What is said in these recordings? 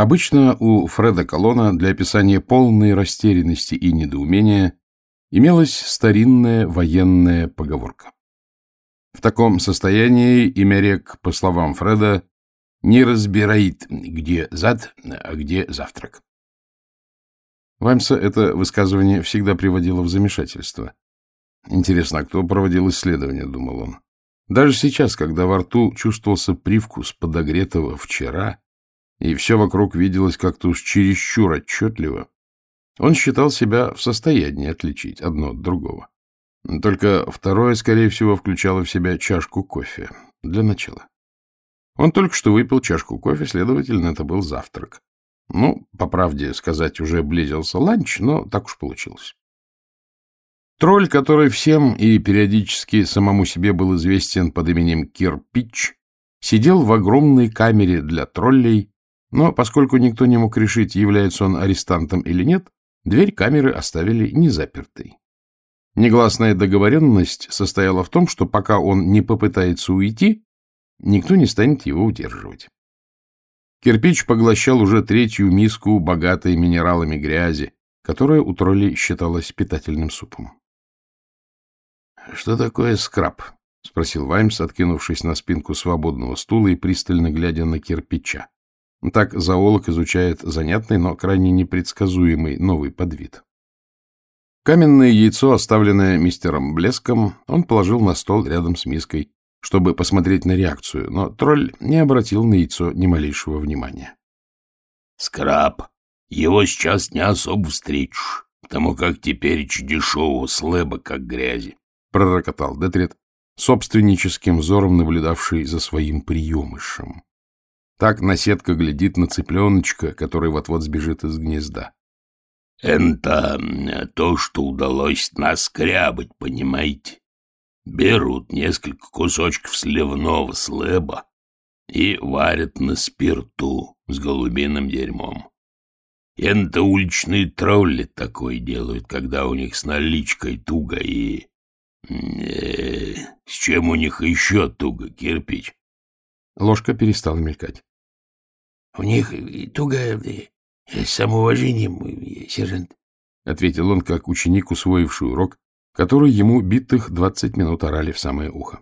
Обычно у Фреда Колона для описания полной растерянности и недоумения имелась старинная военная поговорка. В таком состоянии имя рек, по словам Фреда, не разбирает, где зад, а где завтрак. Ваймса это высказывание всегда приводило в замешательство. Интересно, а кто проводил исследование, думал он. Даже сейчас, когда во рту чувствовался привкус подогретого вчера, и все вокруг виделось как-то уж чересчур отчетливо, он считал себя в состоянии отличить одно от другого. Только второе, скорее всего, включало в себя чашку кофе. Для начала. Он только что выпил чашку кофе, следовательно, это был завтрак. Ну, по правде сказать, уже близился ланч, но так уж получилось. Тролль, который всем и периодически самому себе был известен под именем Кирпич, сидел в огромной камере для троллей, но поскольку никто не мог решить, является он арестантом или нет, дверь камеры оставили незапертой. Негласная договоренность состояла в том, что пока он не попытается уйти, никто не станет его удерживать. Кирпич поглощал уже третью миску, богатой минералами грязи, которая у троллей считалась питательным супом. — Что такое скраб? — спросил Ваймс, откинувшись на спинку свободного стула и пристально глядя на кирпича. Так зоолог изучает занятный, но крайне непредсказуемый новый подвид. Каменное яйцо, оставленное мистером Блеском, он положил на стол рядом с миской, чтобы посмотреть на реакцию, но тролль не обратил на яйцо ни малейшего внимания. — Скраб, его сейчас не особо встретишь, потому как теперь дешевого слэба, как грязи, — пророкотал Детрит, собственническим взором наблюдавший за своим приемышем. Так наседка глядит на цыпленочка, который вот-вот сбежит из гнезда. — Это то, что удалось наскрябать, понимаете? Берут несколько кусочков сливного слэба и варят на спирту с голубиным дерьмом. Это уличные тролли такое делают, когда у них с наличкой туго и... Э, с чем у них еще туго, кирпич? Ложка перестала мелькать. — У них туго с самоуважением, сержант, — ответил он, как ученик, усвоивший урок, который ему битых двадцать минут орали в самое ухо.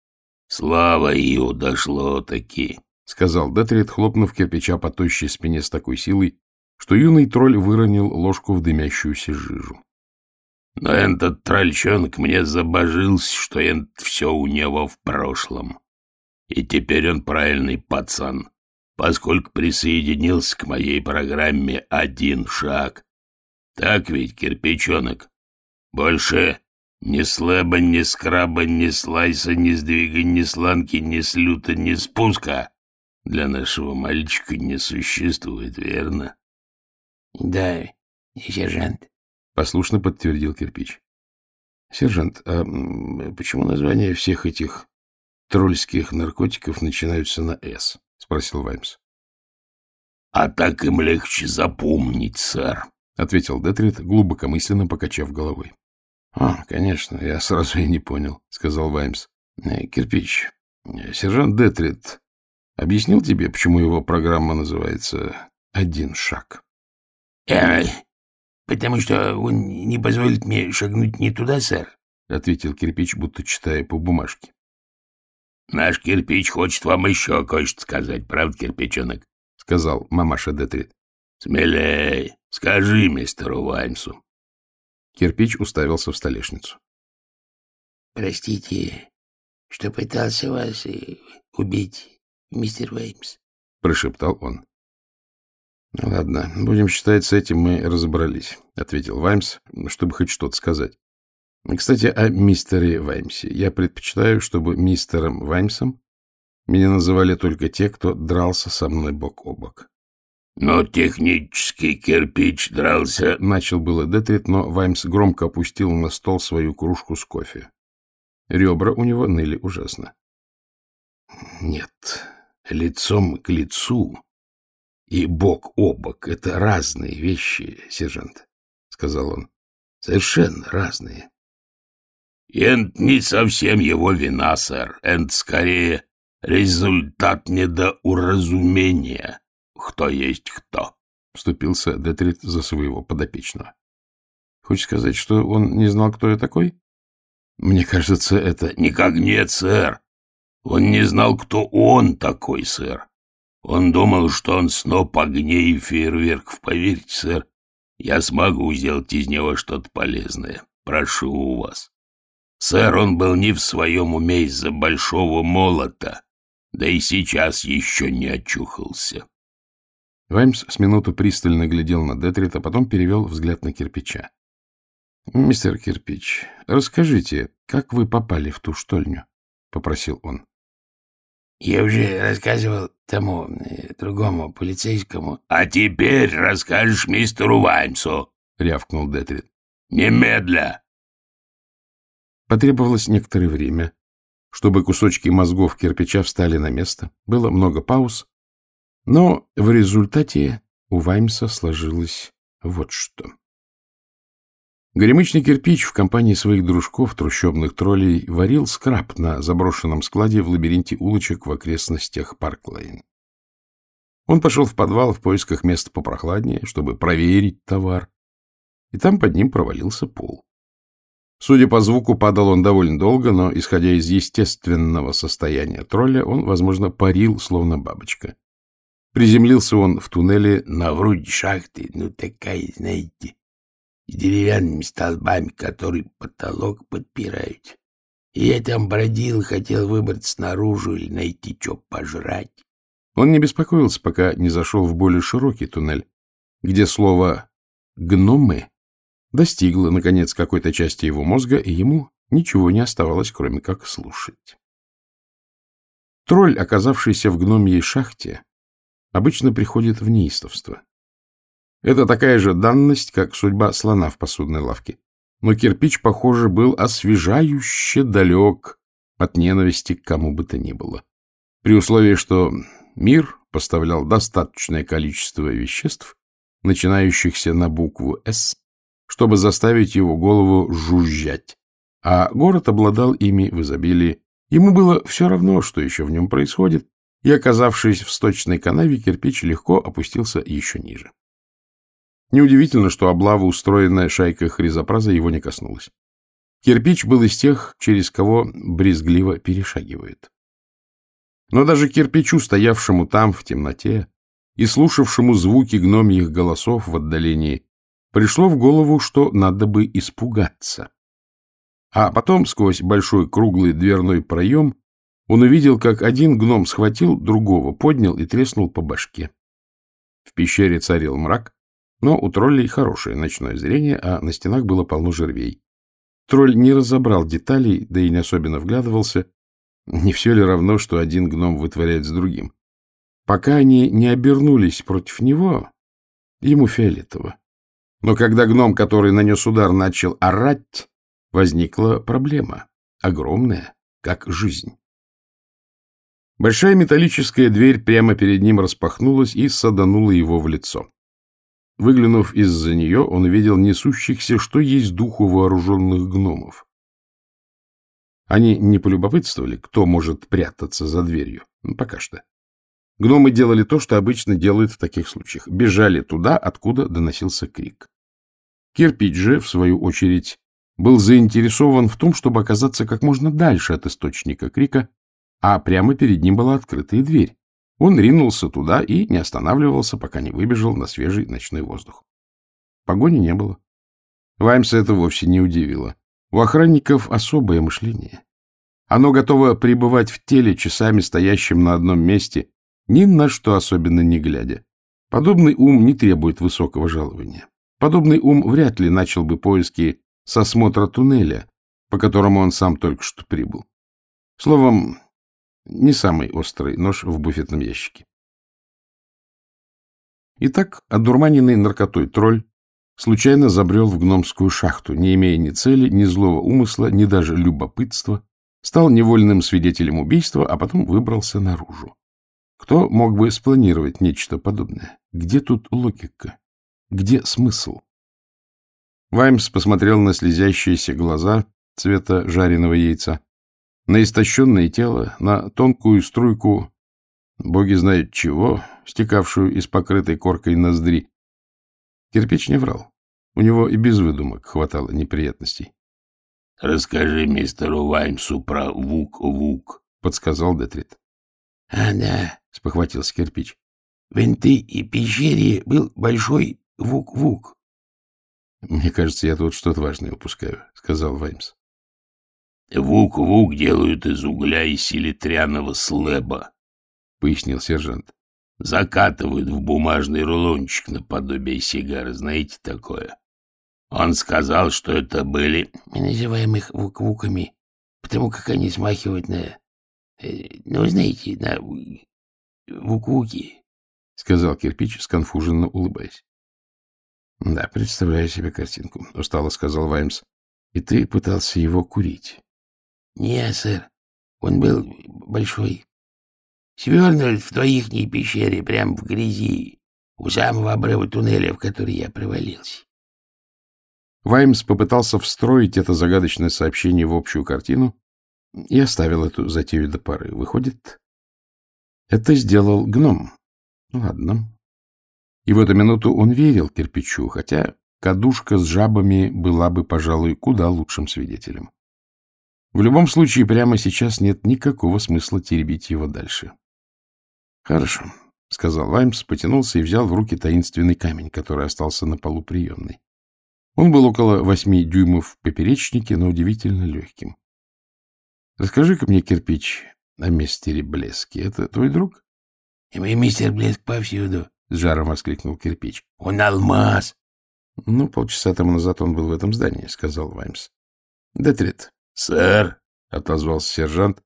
— Слава Ию дошло-таки, — сказал Детрит, хлопнув кирпича по тощей спине с такой силой, что юный тролль выронил ложку в дымящуюся жижу. — Но этот трольчонок мне забожился, что это все у него в прошлом. И теперь он правильный пацан поскольку присоединился к моей программе «Один шаг». Так ведь, кирпичонок? Больше ни слэба, ни скраба, ни слайса, ни сдвига, ни сланки, ни слюта, ни спуска для нашего мальчика не существует, верно? — Да, сержант, — послушно подтвердил кирпич. — Сержант, а почему названия всех этих тролльских наркотиков начинаются на «С»? — спросил Ваймс. — А так им легче запомнить, сэр, — ответил Детрит, глубокомысленно покачав головой. — А, конечно, я сразу и не понял, — сказал Ваймс. Э, — Кирпич, сержант Детрит объяснил тебе, почему его программа называется «Один шаг»? Э, — Потому что он не позволит мне шагнуть не туда, сэр, — ответил Кирпич, будто читая по бумажке. Наш кирпич хочет вам еще кое-что сказать, правда, кирпичонок? — сказал мамаша Детрит. — Смелей, скажи мистеру Ваймсу. Кирпич уставился в столешницу. — Простите, что пытался вас э, убить, мистер Ваймс, — прошептал он. — Ну, ладно, будем считать, с этим мы разобрались, — ответил Ваймс, чтобы хоть что-то сказать. Кстати, о мистере Ваймсе. Я предпочитаю, чтобы мистером Ваймсом меня называли только те, кто дрался со мной бок о бок. Но технический кирпич дрался... Начал было Детрит, но Ваймс громко опустил на стол свою кружку с кофе. Ребра у него ныли ужасно. Нет, лицом к лицу и бок о бок — это разные вещи, сержант, — сказал он. Совершенно разные. Энд не совсем его вина, сэр. Энд скорее результат недоуразумения. кто есть кто. — вступился Детрит за своего подопечного. — Хочешь сказать, что он не знал, кто я такой? Мне кажется, это... — Никак нет, сэр. Он не знал, кто он такой, сэр. Он думал, что он сноп огней и фейерверков. Поверьте, сэр, я смогу сделать из него что-то полезное. Прошу у вас. Сэр, он был не в своем уме из-за большого молота, да и сейчас еще не очухался. Ваймс с минуту пристально глядел на Детрита, а потом перевел взгляд на кирпича. — Мистер Кирпич, расскажите, как вы попали в ту штольню? — попросил он. — Я уже рассказывал тому э, другому полицейскому. — А теперь расскажешь мистеру Ваймсу, — рявкнул Детрит. — Немедля! Потребовалось некоторое время, чтобы кусочки мозгов кирпича встали на место. Было много пауз, но в результате у Ваймса сложилось вот что. Горемычный кирпич в компании своих дружков, трущобных троллей, варил скраб на заброшенном складе в лабиринте улочек в окрестностях Парклайн. Он пошел в подвал в поисках места попрохладнее, чтобы проверить товар, и там под ним провалился пол. Судя по звуку, падал он довольно долго, но, исходя из естественного состояния тролля, он, возможно, парил, словно бабочка. Приземлился он в туннеле на вроде шахты, ну такая, знаете, с деревянными столбами, которые потолок подпирают. И я там бродил, хотел выбраться снаружи или найти что пожрать. Он не беспокоился, пока не зашел в более широкий туннель, где слово «гномы» достигло, наконец, какой-то части его мозга, и ему ничего не оставалось, кроме как слушать. Тролль, оказавшийся в гномьей шахте, обычно приходит в неистовство. Это такая же данность, как судьба слона в посудной лавке. Но кирпич, похоже, был освежающе далек от ненависти к кому бы то ни было. При условии, что мир поставлял достаточное количество веществ, начинающихся на букву «С», чтобы заставить его голову жужжать, а город обладал ими в изобилии. Ему было все равно, что еще в нем происходит, и, оказавшись в сточной канаве, кирпич легко опустился еще ниже. Неудивительно, что облава, устроенная шайкой хризопраза, его не коснулась. Кирпич был из тех, через кого брезгливо перешагивает. Но даже кирпичу, стоявшему там в темноте и слушавшему звуки гномьих голосов в отдалении, пришло в голову, что надо бы испугаться. А потом сквозь большой круглый дверной проем он увидел, как один гном схватил другого, поднял и треснул по башке. В пещере царил мрак, но у троллей хорошее ночное зрение, а на стенах было полно жервей. Тролль не разобрал деталей, да и не особенно вглядывался. Не все ли равно, что один гном вытворяет с другим? Пока они не обернулись против него, ему фиолетово. Но когда гном, который нанес удар, начал орать, возникла проблема, огромная, как жизнь. Большая металлическая дверь прямо перед ним распахнулась и саданула его в лицо. Выглянув из-за нее, он увидел несущихся, что есть духу вооруженных гномов. Они не полюбопытствовали, кто может прятаться за дверью. Ну, пока что. Гномы делали то, что обычно делают в таких случаях. Бежали туда, откуда доносился крик. Кирпич же, в свою очередь, был заинтересован в том, чтобы оказаться как можно дальше от источника крика а прямо перед ним была открытая дверь. Он ринулся туда и не останавливался, пока не выбежал на свежий ночной воздух. Погони не было. Ваймса это вовсе не удивило. У охранников особое мышление. Оно готово пребывать в теле, часами стоящим на одном месте, ни на что особенно не глядя. Подобный ум не требует высокого жалования. Подобный ум вряд ли начал бы поиски с осмотра туннеля, по которому он сам только что прибыл. Словом, не самый острый нож в буфетном ящике. Итак, одурманенный наркотой тролль случайно забрел в гномскую шахту, не имея ни цели, ни злого умысла, ни даже любопытства, стал невольным свидетелем убийства, а потом выбрался наружу. Кто мог бы спланировать нечто подобное? Где тут логика? Где смысл? Ваймс посмотрел на слезящиеся глаза цвета жареного яйца, на истощенное тело, на тонкую струйку, боги знают чего, стекавшую из покрытой коркой ноздри. Кирпич не врал. У него и без выдумок хватало неприятностей. — Расскажи мистеру Ваймсу про Вук-Вук, — подсказал Детрит. — А, да, — спохватился кирпич. — В Энты и пещере был большой Вук-Вук. — Мне кажется, я тут что-то важное упускаю, — сказал Ваймс. — Вук-Вук делают из угля и селитряного слэба, — пояснил сержант. — Закатывают в бумажный рулончик наподобие сигары, знаете такое? Он сказал, что это были... — Мы называем их вук-вуками, потому как они смахивают на... Э, ну, знаете, на вук-вуки, — сказал кирпич, сконфуженно улыбаясь. — Да, представляю себе картинку, — устало сказал Ваймс. — И ты пытался его курить? — Не, сэр. Он был большой. Свернут в твоихней пещере, прямо в грязи, у самого обрыва туннеля, в который я провалился. Ваймс попытался встроить это загадочное сообщение в общую картину и оставил эту затею до поры. Выходит, это сделал гном. Ладно. И в эту минуту он верил кирпичу, хотя кадушка с жабами была бы, пожалуй, куда лучшим свидетелем. В любом случае, прямо сейчас нет никакого смысла теребить его дальше. — Хорошо, — сказал Ваймс, потянулся и взял в руки таинственный камень, который остался на полу приемной. Он был около восьми дюймов в поперечнике, но удивительно легким. — Расскажи-ка мне, кирпич, о мистере Блеске. Это твой друг? — И мистер Блеск повсюду, — с жаром воскликнул кирпич. — Он алмаз! — Ну, полчаса тому назад он был в этом здании, — сказал Ваймс. — Детрит. — Сэр, — отозвался сержант,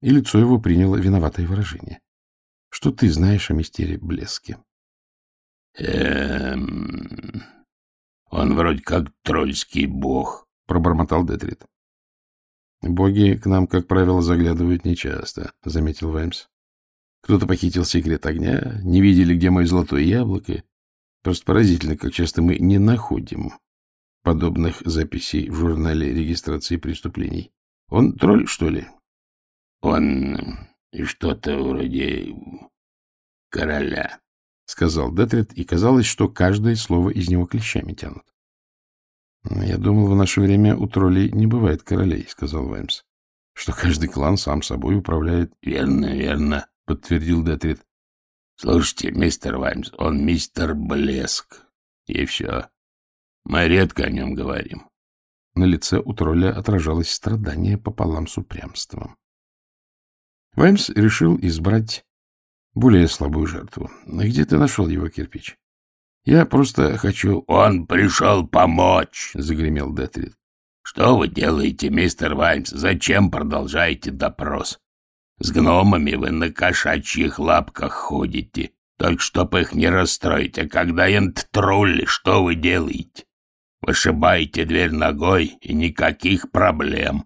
и лицо его приняло виноватое выражение. — Что ты знаешь о мистере Блеске? — Эм... Он вроде как трольский бог, — пробормотал Детрит. — Боги к нам, как правило, заглядывают нечасто, — заметил Ваймс. Кто-то похитил секрет огня, не видели, где мое золотое яблоко. Просто поразительно, как часто мы не находим подобных записей в журнале регистрации преступлений. Он тролль, что ли? — Он что-то вроде короля, — сказал Детрит, и казалось, что каждое слово из него клещами тянут. — Я думал, в наше время у троллей не бывает королей, — сказал Ваймс. — Что каждый клан сам собой управляет. — Верно, верно, — подтвердил Детрит. — Слушайте, мистер Ваймс, он мистер Блеск. И все. Мы редко о нем говорим. На лице у тролля отражалось страдание пополам с упрямством. Ваймс решил избрать более слабую жертву. Где ты нашел его кирпич? Я просто хочу... — Он пришел помочь, — загремел Детрид. — Что вы делаете, мистер Ваймс? Зачем продолжаете допрос? С гномами вы на кошачьих лапках ходите, только чтоб их не расстроить. А когда энт тролли, что вы делаете? Вышибаете дверь ногой, и никаких проблем.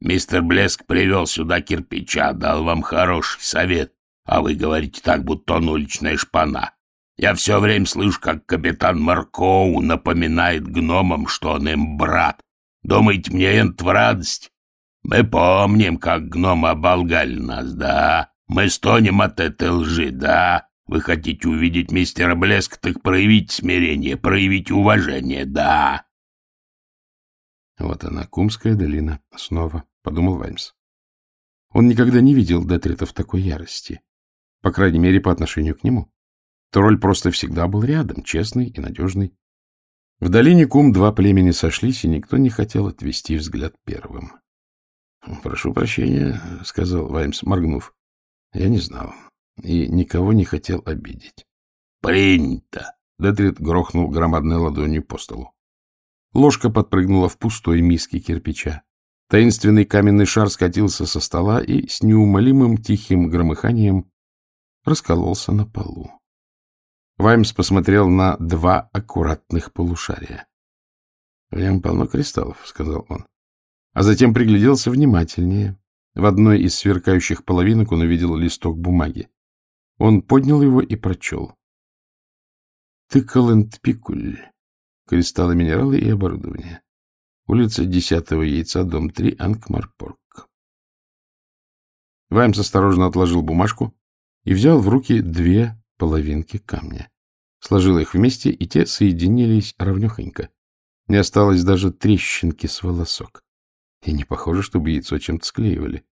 Мистер Блеск привел сюда кирпича, дал вам хороший совет. А вы говорите так, будто он уличная шпана. Я все время слышу, как капитан Маркоу напоминает гномам, что он им брат. Думаете, мне это в радость? Мы помним, как гномы оболгали нас, да? Мы стонем от этой лжи, да? Вы хотите увидеть мистера Блеск, так проявите смирение, проявите уважение, да? Вот она, Кумская долина, снова, — подумал Ваймс. Он никогда не видел Детрита в такой ярости по крайней мере, по отношению к нему. Тролль просто всегда был рядом, честный и надежный. В долине Кум два племени сошлись, и никто не хотел отвести взгляд первым. — Прошу прощения, — сказал Ваймс, моргнув. — Я не знал и никого не хотел обидеть. — Принято! — Детрит грохнул громадной ладонью по столу. Ложка подпрыгнула в пустой миске кирпича. Таинственный каменный шар скатился со стола и с неумолимым тихим громыханием раскололся на полу. Ваймс посмотрел на два аккуратных полушария. — В нем полно кристаллов, — сказал он. А затем пригляделся внимательнее. В одной из сверкающих половинок он увидел листок бумаги. Он поднял его и прочел. Тыкал энд пикуль. Кристаллы, минералы и оборудование. Улица Десятого яйца, дом 3, Анкмарпорг. Ваймс осторожно отложил бумажку и взял в руки две половинки камня. Сложил их вместе, и те соединились ровнехонько. Не осталось даже трещинки с волосок. И не похоже, чтобы яйцо чем-то склеивали.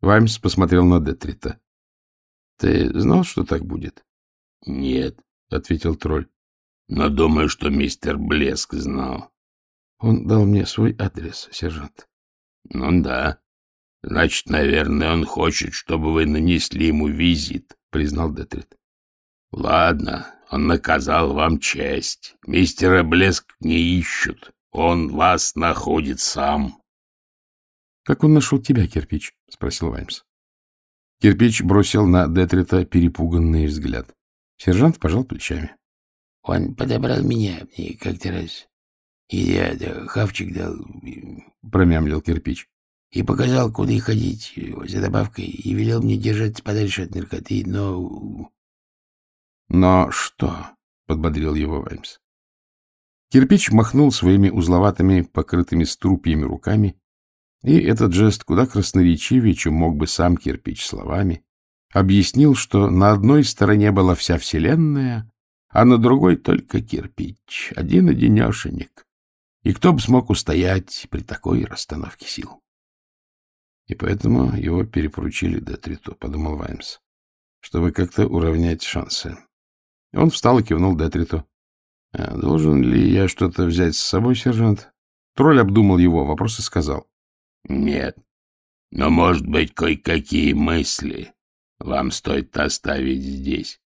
Ваймс посмотрел на Детрита. — Ты знал, что так будет? — Нет, — ответил тролль. — Но думаю, что мистер Блеск знал. — Он дал мне свой адрес, сержант. — Ну да. Значит, наверное, он хочет, чтобы вы нанесли ему визит, — признал Детрит. — Ладно, он наказал вам честь. Мистера Блеск не ищут. Он вас находит сам. — Как он нашел тебя, кирпич? — спросил Ваймс. Кирпич бросил на Детрита перепуганный взгляд. Сержант пожал плечами. — Он подобрал меня как-то раз. И я да, хавчик дал, — промямлил кирпич. — И показал, куда ходить за добавкой, и велел мне держаться подальше от наркоты, но... — Но что? — подбодрил его Ваймс. Кирпич махнул своими узловатыми, покрытыми струпьями руками и этот жест куда красноречивее, чем мог бы сам кирпич словами, объяснил, что на одной стороне была вся вселенная, а на другой только кирпич, один-одинешенек. И кто бы смог устоять при такой расстановке сил? И поэтому его перепоручили Детриту, — подумал Ваймс, — чтобы как-то уравнять шансы. Он встал и кивнул Детриту. «А — Должен ли я что-то взять с собой, сержант? Тролль обдумал его вопрос и сказал. Нет. Но, может быть, кое-какие мысли вам стоит оставить здесь.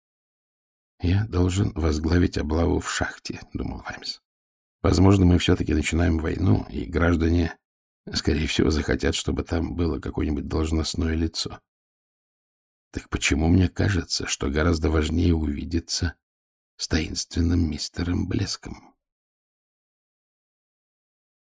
Я должен возглавить облаву в шахте, думал Ваймс. Возможно, мы все-таки начинаем войну, и граждане, скорее всего, захотят, чтобы там было какое-нибудь должностное лицо. Так почему мне кажется, что гораздо важнее увидеться с таинственным мистером Блеском?